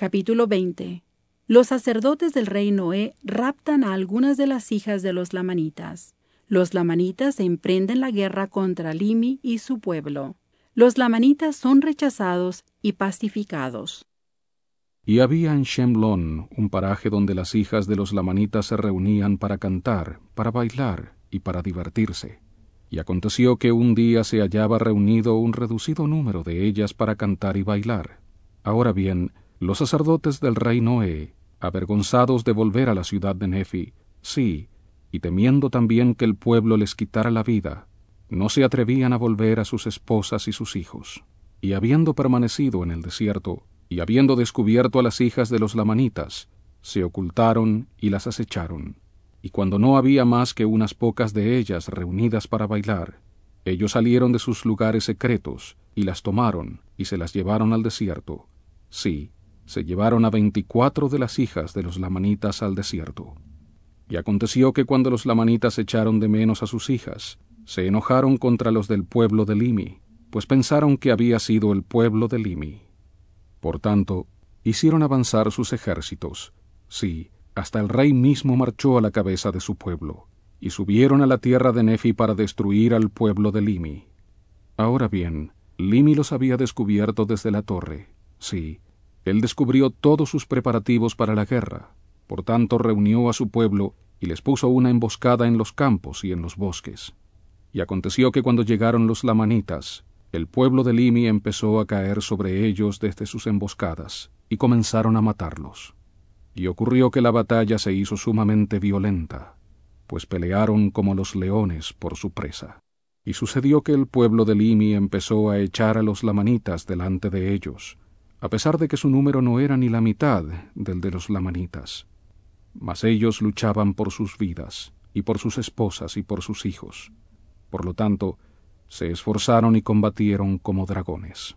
Capítulo 20 Los sacerdotes del rey Noé raptan a algunas de las hijas de los lamanitas. Los lamanitas emprenden la guerra contra Limi y su pueblo. Los lamanitas son rechazados y pacificados. Y había en Shemlon un paraje donde las hijas de los lamanitas se reunían para cantar, para bailar y para divertirse. Y aconteció que un día se hallaba reunido un reducido número de ellas para cantar y bailar. Ahora bien, los sacerdotes del rey Noé, avergonzados de volver a la ciudad de Nefi, sí, y temiendo también que el pueblo les quitara la vida, no se atrevían a volver a sus esposas y sus hijos. Y habiendo permanecido en el desierto, y habiendo descubierto a las hijas de los lamanitas, se ocultaron y las acecharon. Y cuando no había más que unas pocas de ellas reunidas para bailar, ellos salieron de sus lugares secretos, y las tomaron, y se las llevaron al desierto. Sí, se llevaron a veinticuatro de las hijas de los lamanitas al desierto. Y aconteció que cuando los lamanitas echaron de menos a sus hijas, se enojaron contra los del pueblo de Limi, pues pensaron que había sido el pueblo de Limi. Por tanto, hicieron avanzar sus ejércitos, sí, hasta el rey mismo marchó a la cabeza de su pueblo, y subieron a la tierra de Nefi para destruir al pueblo de Limi. Ahora bien, Limi los había descubierto desde la torre, sí, él descubrió todos sus preparativos para la guerra, por tanto reunió a su pueblo y les puso una emboscada en los campos y en los bosques. Y aconteció que cuando llegaron los lamanitas, el pueblo de Limi empezó a caer sobre ellos desde sus emboscadas, y comenzaron a matarlos. Y ocurrió que la batalla se hizo sumamente violenta, pues pelearon como los leones por su presa. Y sucedió que el pueblo de Limi empezó a echar a los lamanitas delante de ellos, a pesar de que su número no era ni la mitad del de los lamanitas mas ellos luchaban por sus vidas, y por sus esposas y por sus hijos. Por lo tanto, se esforzaron y combatieron como dragones.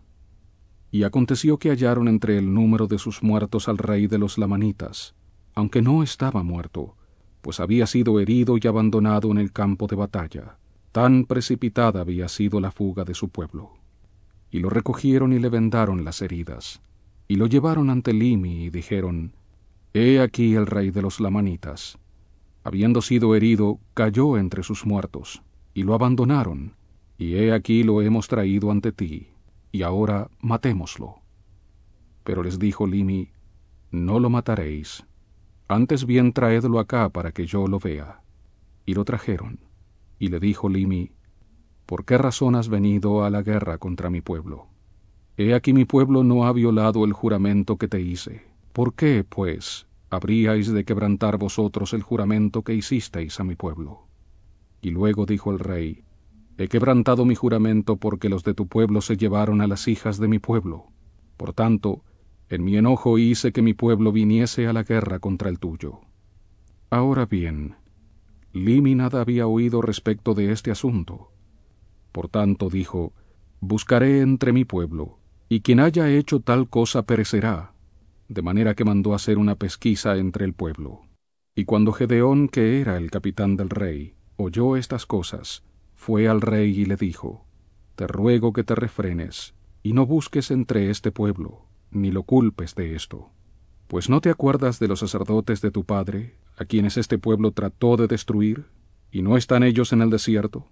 Y aconteció que hallaron entre el número de sus muertos al rey de los lamanitas, aunque no estaba muerto, pues había sido herido y abandonado en el campo de batalla. Tan precipitada había sido la fuga de su pueblo. Y lo recogieron y le vendaron las heridas, y lo llevaron ante Limi y dijeron, He aquí el rey de los lamanitas. Habiendo sido herido, cayó entre sus muertos, y lo abandonaron, y he aquí lo hemos traído ante ti, y ahora matémoslo. Pero les dijo Limi, No lo mataréis, antes bien traedlo acá para que yo lo vea. Y lo trajeron, y le dijo Limi, ¿Por qué razón has venido a la guerra contra mi pueblo? He aquí mi pueblo no ha violado el juramento que te hice ¿Por qué, pues, habríais de quebrantar vosotros el juramento que hicisteis a mi pueblo? Y luego dijo el rey, He quebrantado mi juramento porque los de tu pueblo se llevaron a las hijas de mi pueblo. Por tanto, en mi enojo hice que mi pueblo viniese a la guerra contra el tuyo. Ahora bien, Limi nada había oído respecto de este asunto. Por tanto dijo, Buscaré entre mi pueblo, y quien haya hecho tal cosa perecerá, de manera que mandó hacer una pesquisa entre el pueblo. Y cuando Gedeón, que era el capitán del rey, oyó estas cosas, fue al rey y le dijo, Te ruego que te refrenes, y no busques entre este pueblo, ni lo culpes de esto. Pues no te acuerdas de los sacerdotes de tu padre, a quienes este pueblo trató de destruir, y no están ellos en el desierto,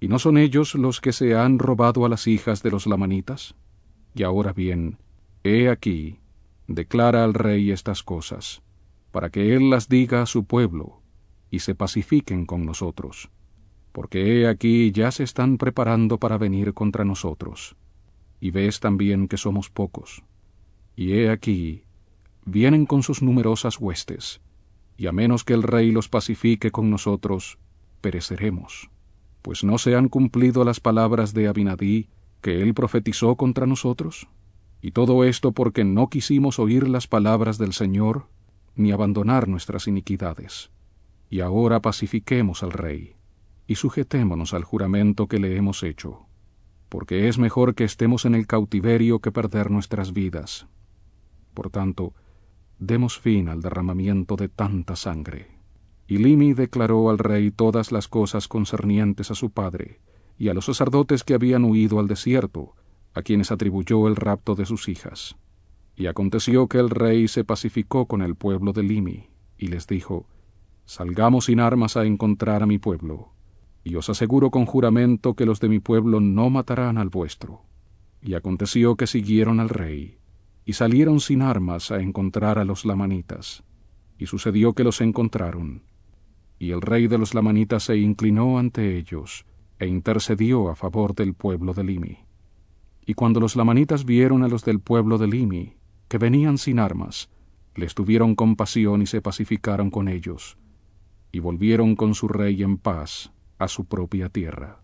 y no son ellos los que se han robado a las hijas de los lamanitas. Y ahora bien, he aquí, declara al rey estas cosas, para que él las diga a su pueblo, y se pacifiquen con nosotros, porque he aquí ya se están preparando para venir contra nosotros, y ves también que somos pocos, y he aquí, vienen con sus numerosas huestes, y a menos que el rey los pacifique con nosotros, pereceremos, pues no se han cumplido las palabras de Abinadí que él profetizó contra nosotros. Y todo esto porque no quisimos oír las palabras del Señor, ni abandonar nuestras iniquidades. Y ahora pacifiquemos al Rey, y sujetémonos al juramento que le hemos hecho, porque es mejor que estemos en el cautiverio que perder nuestras vidas. Por tanto, demos fin al derramamiento de tanta sangre. Y Limi declaró al rey todas las cosas concernientes a su padre, y a los sacerdotes que habían huido al desierto, a quienes atribuyó el rapto de sus hijas. Y aconteció que el rey se pacificó con el pueblo de Limi, y les dijo, Salgamos sin armas a encontrar a mi pueblo, y os aseguro con juramento que los de mi pueblo no matarán al vuestro. Y aconteció que siguieron al rey, y salieron sin armas a encontrar a los lamanitas. Y sucedió que los encontraron. Y el rey de los lamanitas se inclinó ante ellos, e intercedió a favor del pueblo de Limi. Y cuando los lamanitas vieron a los del pueblo de Limi, que venían sin armas, les tuvieron compasión y se pacificaron con ellos, y volvieron con su rey en paz a su propia tierra.